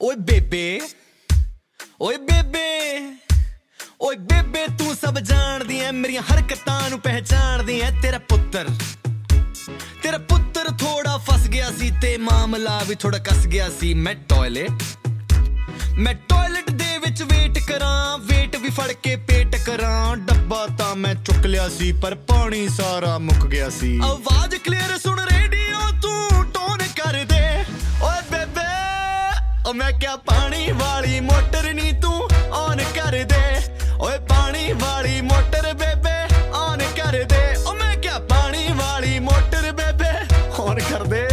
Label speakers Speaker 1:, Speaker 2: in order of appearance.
Speaker 1: ਓਏ ਬੇਬੇ ਓਏ ਬੇਬੇ ਓਏ ਬੇਬੇ ਤੂੰ ਸਭ ਜਾਣਦੀ ਐ, ਮੇਰੀਆਂ ਹਰਕਤਾਂ ਨੂੰ ਪਹਿਚਾਣਦੀ ਐ, ਤੇਰਾ ਪੁੱਤਰ। ਤੇਰਾ ਪੁੱਤਰ ਥੋੜਾ ਫਸ ਗਿਆ ਸੀ ਤੇ ਮਾਮਲਾ ਵੀ ਥੋੜਾ ਕੱਸ ਗਿਆ ਸੀ। ਮੈਂ ਟਾਇਲਟ ਮੈਂ ਟਾਇਲਟ ਦੇ ਵਿੱਚ ਵੇਟ ਕਰਾਂ ਵੇਟ ਵੀ ਫੜ ਕੇ ਪੇਟ ਕਰਾਂ। ਡੱਬਾ ਤਾਂ ਮੈਂ ਚੁੱਕ ਲਿਆ ਸੀ, ਪਰ ਪਾਣੀ ਸਾਰਾ ਮੁੱਕ ਗਿਆ ਸੀ। ਆਵਾਜ਼ ਕਲੀਅਰ ਓ ਮੈਂ ਕਿਹਾ, ਪਾਣੀ ਵਾਲੀ ਮੋਟਰ ਨਹੀਂ ਤੂੰ ਔਨ ਕਰ ਦੇ। ਓਏ, ਪਾਣੀ ਵਾਲੀ ਮੋਟਰ ਬੇਬੇ ਔਨ ਕਰ ਦੇ। ਓ ਮੈਂ ਕਿਹਾ, ਪਾਣੀ ਵਾਲੀ ਮੋਟਰ ਬੇਬੇ ਔਨ ਕਰ ਦੇ।